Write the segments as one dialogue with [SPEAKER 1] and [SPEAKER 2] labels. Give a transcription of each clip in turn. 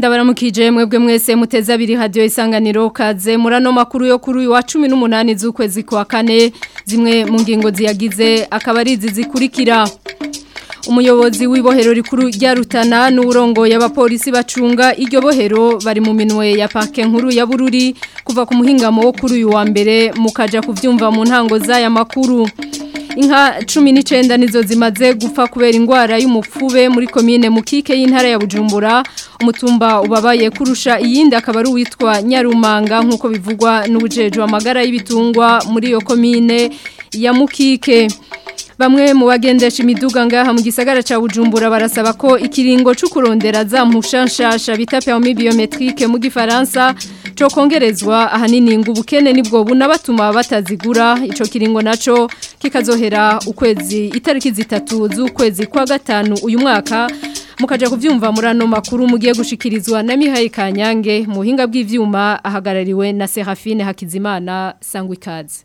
[SPEAKER 1] turamukije mwebwe mwese muteze abiri hadiyo isanganiro kaze muri makuru yo kuri uyu wa cumi n'umunani z'ukwezi kwa kane zimwe mu ngingo ziyagize akaba ari izi zikurikira umuyobozi w'ibohero rikuru rya rutana n'uburongo y'abapolisi bacunga iryo bohero bari mu minwe ya Parke nkuru ya bururi kuva ku muhingamo wo kuri uyu wa mbere mukaja kubyumva mu ntango z'aya makuru inka cumi n'icyenda nizo zimaze gupfa kubera indwara y'umupfube muri komine mukike y'intara ya bujumbura umutumba ubabaye kurusha iyindi akaba ari uwitwa nyarumanga nk'uko bivugwa n'ubujejwe amagara y'ibitungwa muri iyo komine ya mukike bamwe mu bagendesha imiduga ngaha mu gisagara cya bujumbura barasaba ko ikiringo cyo kurondera za mpushanshasha bita peyomi biyometirike mu gifaransa ico kongerezwa ahanini ngo ubukene nibwo bunabatuma batazigura ico kiringo naco kikazohera ukwezi itariki zitatu z'ukwezi kwa gatanu uyu mwaka mukaja kuvyumva muri ano makuru mugiye gushikirizwa na Mihaye Kanyange muhinga bw'ivyuma ahagarariwe na Serafine Hakizimana sangwikazi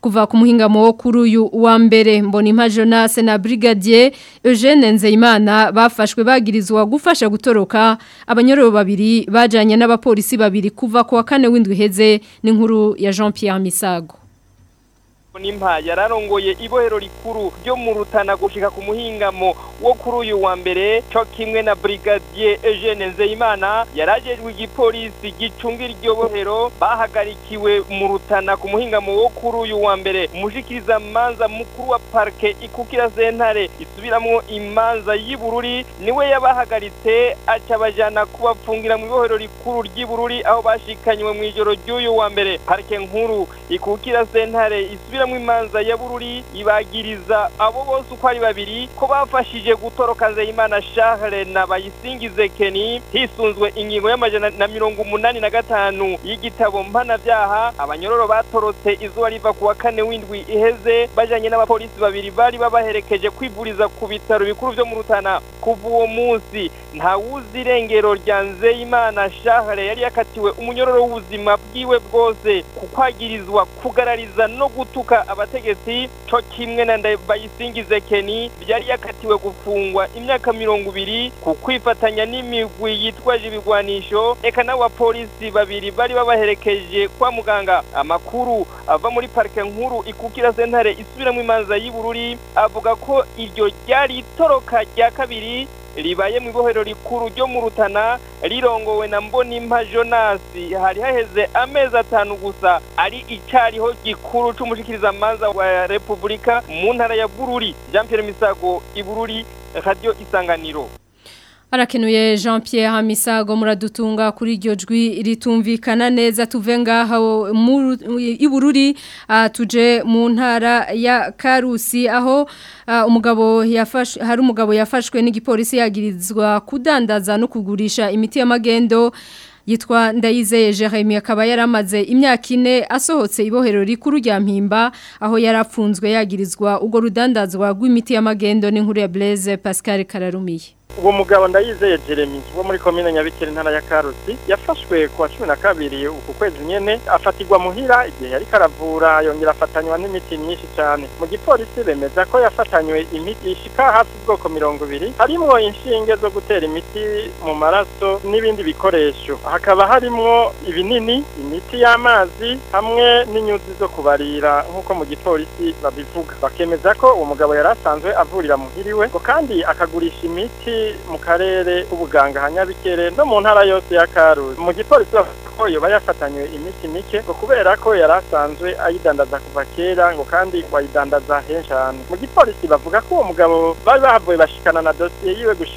[SPEAKER 1] kuva ku muhingamo wo kuri uyu wa mbere mbona impa Brigadier Eugene Nzeyimana bafashwe bagirizwa gufasha gutoroka abanyoro babiri bajanye n'abapolisi babiri kuva ku wa kane w'indwi heze n'inkuru ya Jean Pierre Misago
[SPEAKER 2] nimba yararongoye ibohero rikuru ryo mu rutana gushika ku muhingamo wo kuri uyu wa mbere co kimwe na brigadier Eugene Nzeyimana yarajejwe igipolisi gicungira iryo bohero bahagarikiwe mu rutana ku muhingamo wo kuri uyu wa mbere umushikiriza manza mukuru wa parke ikukira sentare isubiramwo imanza y'ibururi niwe yabahagaritse acabajana kubafungira mu ibohero rikuru ry'ibururi aho bashikanywe mu ijoro ry'uyu wa mbere parke nkuru ikukira sentare isubiramo gucamo imanza ya bururi ibagiriza abo bose uko ari babiri ko bafashije gutoroka nzeyimana shahere na bayisingize keni hisunzwe ingingo y'amajana na mirongo umunani na gatanu y'igitabo mpanabyaha abanyororo batorotse izuba riva ku wa kane w'indwi iheze bajyanye n'abapolisi babiri bari babaherekeje kwivuriza ku bitaro bikuru byo mu rutana kuva uwo munsi ntawuzi irengero rya nzeyimana shahere yari yakatiwe umunyororo w'ubuzima bwiwe bwose kukwagirizwa kugarariza no gutuka gutuka abategetsi co kimwe na ndabayisingize keni byari yakatiwe gufungwa imyaka mirongo ibiri ku kwifatanya n'imigwi yitwaje ibigwanisho eka n'abapolisi babiri bari babaherekeje kwa muganga amakuru ava muri parike nkuru ikukira sentare isubiramwo imanza y'ibururi avuga ko iryo ryari itoroka rya kabiri ribaye mu ibohero rikuru ryo mu rutana rirongowe na mbonimpa jonasi hari haheze amezi atanu gusa ari icyariho gikuru cy'umushikirizamanza wa repubulika mu ntara ya bururi jean pierre misago i bururi radiyo isanganiro
[SPEAKER 1] harakenuye jean Pierre hamisago muradutunga kuri iryo jwi ritumvikana neza tuvenga ngaho ibururi ah, tuje mu ntara ya karusi aho ah, umugabo yafashwe hari umugabo yafashwe n'igipolisi yagirizwa kudandaza no kugurisha imiti ya y'amagendo yitwa ndayizeye Jeremy akaba yaramaze imyaka ine asohotse ibohero rikuru rya mpimba aho yarapfunzwe yagirizwa ubwo rudandazwa rw'imiti y'amagendo n'inkuru ya Blaise Pascal Kararumiye
[SPEAKER 3] uwo mugabo ndayizeye jeremy wo muri komine nyabikere intara ya karusi yafashwe ku wa cumi na kabiri uku kwezi nyene afatirwa muhira igihe yari karavura yongera afatanywa n'imiti myinshi cyane mu gipolisi bemeza ko yafatanywe imiti ishika hafi ubwoko mirongo ibiri harimo inshinge zo gutera imiti mu maraso n'ibindi bikoresho hakaba harimo ibinini imiti y'amazi hamwe n'inyuzi zo kubarira nk'uko mu gipolisi babivuga bakemeza ko uwo mugabo yari asanzwe avurira muhiriwe ngo kandi akagurisha imiti mu karere ubuganga hanyabikere no mu ntara yose ya karuzi mu gipolisi bavuga ko yoba yafatanywe imiti mike ngo kubera ko yari asanzwe ayidandaza kuva kera ngo kandi wayidandaza henshi ahantu mu gipolisi bavuga ko uwo mugabo bari bahavuye bashikana na dosiye yiwe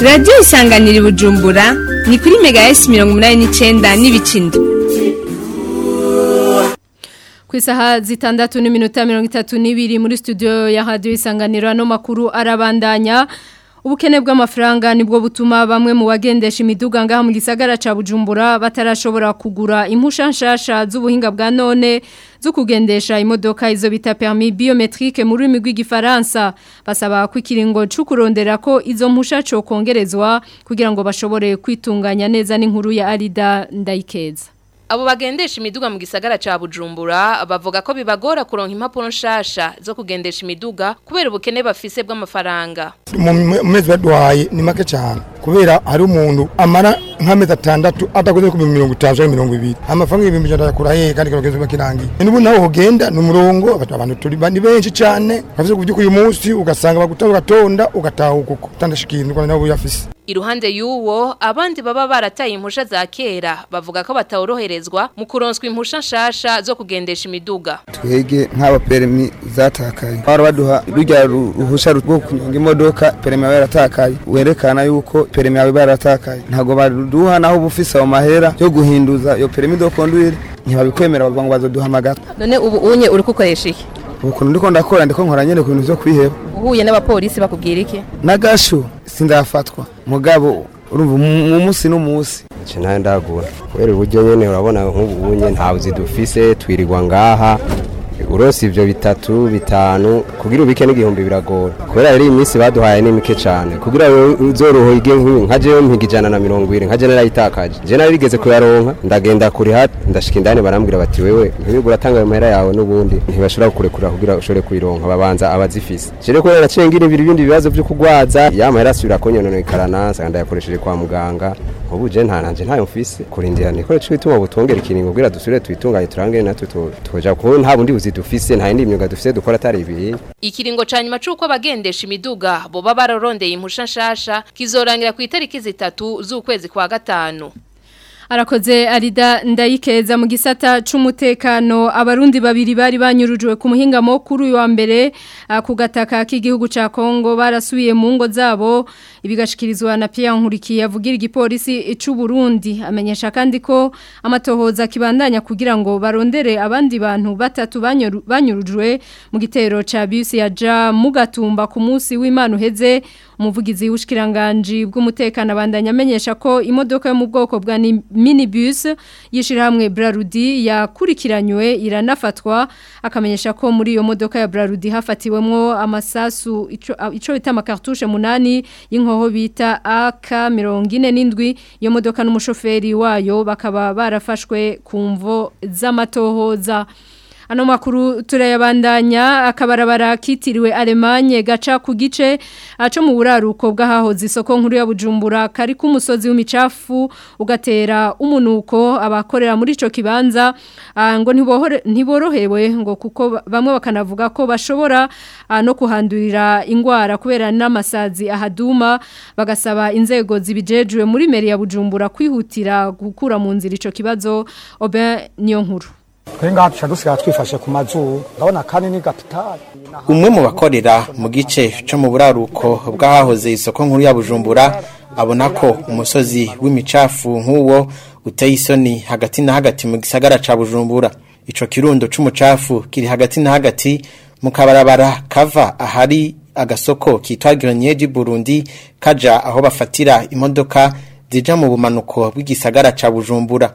[SPEAKER 4] radiyo isanganira i bujumbura ni kuri mega esi mirongo inani n'icyenda n'ibikindo
[SPEAKER 1] ku isaha zitandatu n'iminota mirongo itatu n'ibiri muri studio ya radiyo isanganiro ano makuru arabandanya ubukene bw'amafaranga nibwo butuma bamwe mu bagendesha imiduga ngaha mu gisagara ca Bujumbura batarashobora kugura impusha nshasha z'ubuhinga bwa none zo kugendesha imodoka izo bita permis biometrique mu rurimi rw'igifaransa basaba ko ikiringo cyo ko izo mpusha cyo kongerezwa kugira ngo bashobore kwitunganya neza n'inkuru ya Alida Ndayikeza
[SPEAKER 5] Abo bagendesha imiduga mu gisagara ca Bujumbura bavuga ko bibagora kuronka impapuro nshasha zo kugendesha imiduga kubera ubukene bafise bw'amafaranga.
[SPEAKER 6] Mu mezi baduhaye ni make cyane kubera hari umuntu amara nk'amezi atandatu adakoze ku mirongo itanu cyangwa mirongo ibiri amafaranga ibihumbi ijana arakura hehe kandi kageze bakirangiye n'ubu nawe ugenda ni umurongo abantu turi ni benshi cyane bafite ku by'ukuri uyu munsi ugasanga baguta ugatonda ugataha kuko utandashikirwa nabo yafise
[SPEAKER 5] iruhande y'uwo abandi baba barataye impusha za kera bavuga ko bataworoherezwa mu kuronswa impusha nshasha zo kugendesha imiduga
[SPEAKER 7] twege nk'abaperimi zatakaye bara baduha rujya ruhusha rwo kunyonga imodoka perimi yawe yaratakaye werekana yuko perimi yawe baratakaye ntabwo baduha naho uba ufise ayo mahera yo guhinduza iyo perimi dokondwire ntibabikwemera bavuga ngo bazoduhamagara
[SPEAKER 5] none ubu unye uri kukoresha iki
[SPEAKER 7] ubu kuntu ndiko ndakora ndiko nkora nyene ku bintu vyo kwiheba
[SPEAKER 5] uhuye n'abapolisi bakubwira iki
[SPEAKER 7] nagashu sindafatwa mugabo urumva umunsi n'umunsi
[SPEAKER 8] ntawe ndagura kubera uburyo nyine urabona nk'ubu nyine ntabwo zidufise twirirwa ngaha urose ibyo bitatu bitanu kugira ubike n'igihumbi biragora kubera rero iyi minsi baduhaye n’imike cyane kugira uzoroho ige nka jewe mpiga ijana na mirongo ine nka jewe narayitakaje jewe narigeze kuyaronka ndagenda kuri hati ndashika indani barambwira bati wewe ntibigura uratanga ayo mahera yawe n'ubundi ntibashobora kurekura kugira ushobore kuyironka babanza abazifise jewe kubera naciye ngira ibindi bibazo byo kugwaza ya mahera asubira konyononekarana ndayakoresheje kwa muganga ubu je ntananje ntayo mfise kurindira nikore cyituma butongera ikiringo bwira dusubire twitunganye turangire natwe tuja ko nta bundi buzi dufise nta yindi myuga dufise dukora atari ibihe
[SPEAKER 5] ikiringo canyuma cuko abagendesha imiduga bo babarorondeye impushashasha kizorangira ku itariki zitatu z'ukwezi kwa gatanu
[SPEAKER 1] arakoze arida ndayikeza mu gisata cy'umutekano abarundi babiri bari banyurujwe ku muhingamo kuri uyu wa mbere ah, ku k'igihugu cya kongo barasubiye mu ngo zabo ibigashikirizwa na piya nkurikiye avugira igipolisi cy'uburundi amenyesha kandi ko amatohoza kibandanya kugira ngo barondere abandi bantu batatu banyurujwe mu gitero cha bisi ya ja mugatumba ku munsi w'imana uheze umuvugizi w'ubushyikiranganji bw'umutekano abandanya amenyesha ko imodoka yo mu bwoko bwa nimba minibus y'ishyirahamwe Brarudi yakurikiranywe iranafatwa akamenyesha ko muri iyo modoka ya Brarudi hafatiwemo amasasu icyo bita amakartushe munani y'inkoho bita AK mirongo ine n'indwi iyo modoka n'umushoferi wayo bakaba barafashwe ku mvo za. Ano makuru turayabandanya akabarabara kitiriwe Alemanye gaca ku gice aco ah, mu buraruko bw'ahahoze isoko nkuru ya Bujumbura kari ku musozi w'imicafu ugatera umunuko abakorera muri ico kibanza ah, ngo ntiborohewe ngo kuko bamwe bakanavuga ko bashobora ah, no kuhandurira ingwara kubera n'amasazi ahaduma bagasaba inzego zibijejwe muri meri ya Bujumbura kwihutira gukura mu nzira ico kibazo obe niyo nkuru
[SPEAKER 9] umwe mu bakorera mu gice cyo mu buraruko bw'ahahoze isoko nkuru ya bujumbura abona ko umusozi w'imicafu nk'uwo uteye isoni hagati na hagati mu gisagara cya bujumbura icyo kirundo cy'umucafu kiri hagati na hagati mu kabarabara kava ahari agasoko kitwa gironiyeri burundi kajya aho bafatira imodoka zijya mu bumanuko bw'igisagara cya bujumbura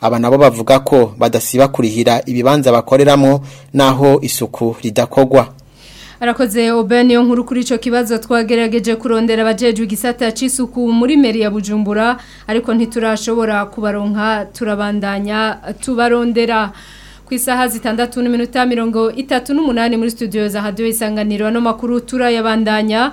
[SPEAKER 10] aba
[SPEAKER 9] nabo bavuga ko badasiba kurihira ibibanza bakoreramo n'aho isuku ridakorwa
[SPEAKER 1] arakoze Oben yo nkuru kuri ico kibazo twagerageje kurondera abajejwe igisata c'isuku muri meri ya Bujumbura ariko ntiturashobora kubaronka turabandanya tubarondera ku isaha zitandatu n'iminota mirongo itatu n'umunani muri studio za radio isanganiro ano makuru turayabandanya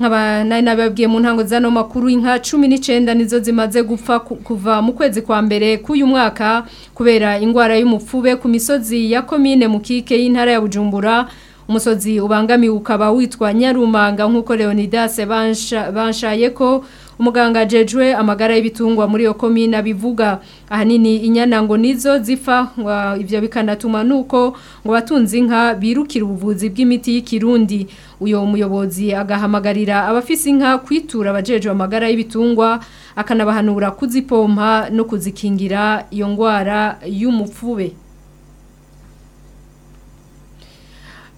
[SPEAKER 1] nkaba nari nababwiye mu ntango z'ano makuru inka cumi n'icyenda nizo zimaze gupfa kuva mu kwezi kwa mbere k'uyu mwaka kubera indwara y'umupfube ku misozi ya komine mu kike y'intara ya bujumbura umusozi ubangami ukaba witwa nyarumanga nk'uko leonidas banshaye ko umuganga Jejwe amagara y'ibitungwa muri iyo komine abivuga ahanini inyana ngo nizo zipfa ibyo bikanatuma nuko ngo batunze inka birukira ubuvuzi bw'imiti y'ikirundi uyu muyobozi agahamagarira abafise inka kwitura abajejwe amagara y'ibitungwa akanabahanura kuzipompa no kuzikingira iyo ndwara y'umupfube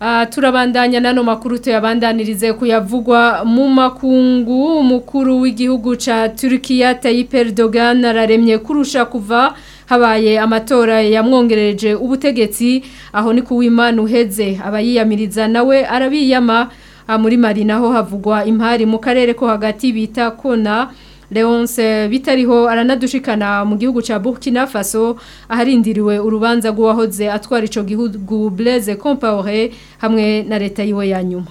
[SPEAKER 1] Ah, turabandanya n'ano makuru tuyabandanirize kuyavugwa mu makungu umukuru w'igihugu cya Turkiya Tayyip Erdogan araremye kurusha kuva habaye amatora yamwongereje ubutegetsi aho ni kuwimana uheze abayiyamiriza nawe arabiyama ah, muri mari naho havugwa impari mu karere ko hagati bita kona Leonce bitariho aranadushikana mu gihugu ca Burkina Faso aharindiriwe urubanza rw'uwahoze atwara ico gihugu Blaise Compaoré hamwe na leta yiwe ya nyuma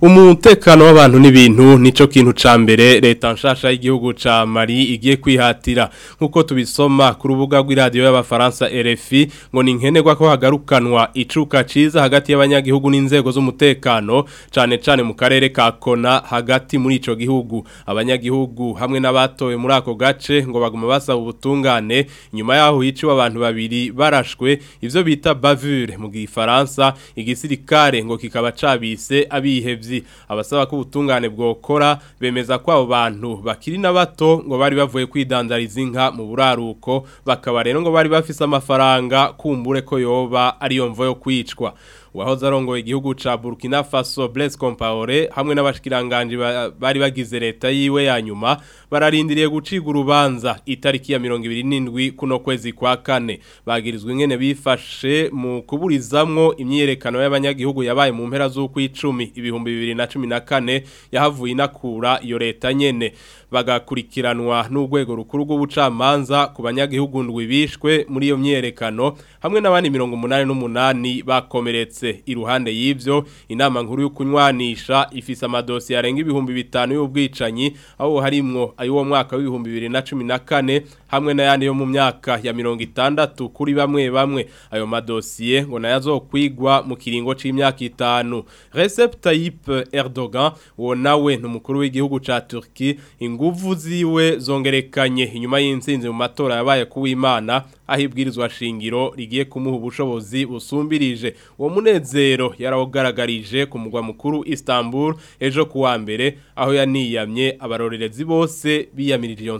[SPEAKER 11] umutekano w'abantu n'ibintu nico kintu ca mbere leta nshasha y'igihugu ca Mali igiye kwihatira nkuko tubisoma ku rubuga rw'iradio y'abafaransa RFI ngo ni nkenegwa ko hagarukanwa icuka ciza hagati y'abanyagihugu n'inzego z'umutekano cane cane mu karere ka Kona hagati muri ico gihugu abanyagihugu hamwe n'abatowe muri ako gace ngo baguma basaba ubutungane nyuma yaho hiciwe abantu babiri barashwe ivyo bita bavure mu gifaransa igisirikare ngo kikaba cabise abihevye ubutunzi abasaba ko ubutungane bwokora bemeza kwa abo bantu bakiri na bato ngo bari bavuye kwidandariza inka mu buraruko bakaba rero ngo bari bafise amafaranga kumbure ko yoba ariyo mvo yo kwicwa uwahoze arongoye igihugu ca Burkina Faso Blaise Compaoré hamwe n'abashikiranganje bari bagize leta yiwe ya nyuma bararindiriye guciga urubanza itariki ya 27 kuno kwezi kwa kane bagirizwe ingene bifashe mu kuburizamwo imyerekano y'abanyagihugu yabaye mu mpera z'ukwicumi ibihumbi 2014 yahavuye inakura iyo leta nyene bagakurikiranwa n'urwego rukuru rw'ubucamanza ku banyagihugu ndwi bishwe muri iyo myerekano hamwe n'abandi 188 bakomeretse ndetse iruhande y'ibyo inama nkuru yo kunywanisha ifise amadosiye arenga ibihumbi bitanu y'ubwicanyi aho harimo ay'uwo mwaka w'ibihumbi bibiri na cumi na kane hamwe n'ayandi yo mu myaka ya mirongo itandatu kuri bamwe bamwe ayo madosiye ngo nayo azokwigwa mu kiringo cy'imyaka itanu Recep Tayyip Erdogan uwo nawe ni umukuru w'igihugu ca Turki inguvu ziwe zongerekanye inyuma y'insinzi mu matora yabaye kuw'Imana aho ibwirizwa shingiro rigiye kumuha ubushobozi busumbirije uwo umunezero yarawugaragarije ku mugwa mukuru Istanbul ejo kuwa mbere aho yaniyamye abarorerezi bose biyamirije iyo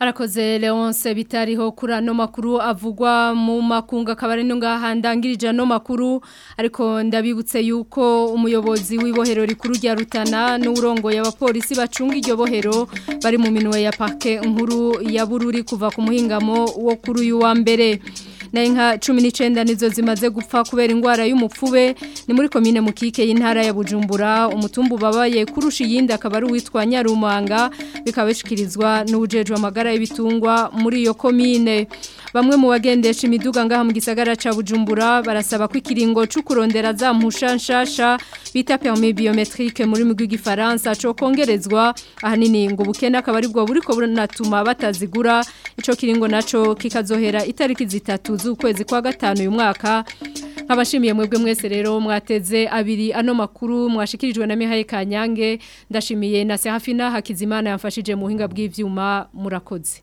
[SPEAKER 1] Arakoze Leonce bitariho kuri ano makuru avugwa mu makunga kabare ngaha ndangirije ano makuru ariko ndabibutse yuko umuyobozi w'ibohero rikuru rya Rutana n'urongoye abapolisi bacunga iryo bohero bari mu minwe ya parke nkuru ya Bururi kuva ku muhingamo wo kuri uyu mbere na inka 19 nizo zimaze gupfa kubera indwara y'umupfube ni muri komine mukike y'intara ya Bujumbura umutumbu babaye kurusha iyindi akaba ari witwa Nyarumanga bikabeshikirizwa n'ujejwe amagara y'ibitungwa muri iyo komine bamwe mu bagendesha imiduga ngaha mu gisagara cha Bujumbura barasaba ko ikiringo cyo za mpusha nshasha bita permis biometrique muri mu gifaransa cyo kongerezwa ahanini ngo bukene akaba ari bwo buriko buratuma batazigura ico kiringo naco kikazohera itariki zitatu z'ukwezi kwa gatanu uyu mwaka nk'abashimiye mwebwe mwese rero mwateze abiri ano makuru mwashikirijwe na Mihaye Kanyange ndashimiye na Serafina Hakizimana yamfashije mu buhinga bw'ivyuma murakoze